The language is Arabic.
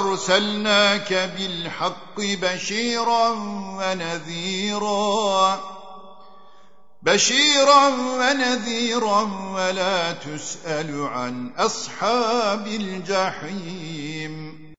أرسلناك بالحق بشيرا ونذيرا بشيرا ونذيرا ولا تسأل عن أصحاب الجحيم.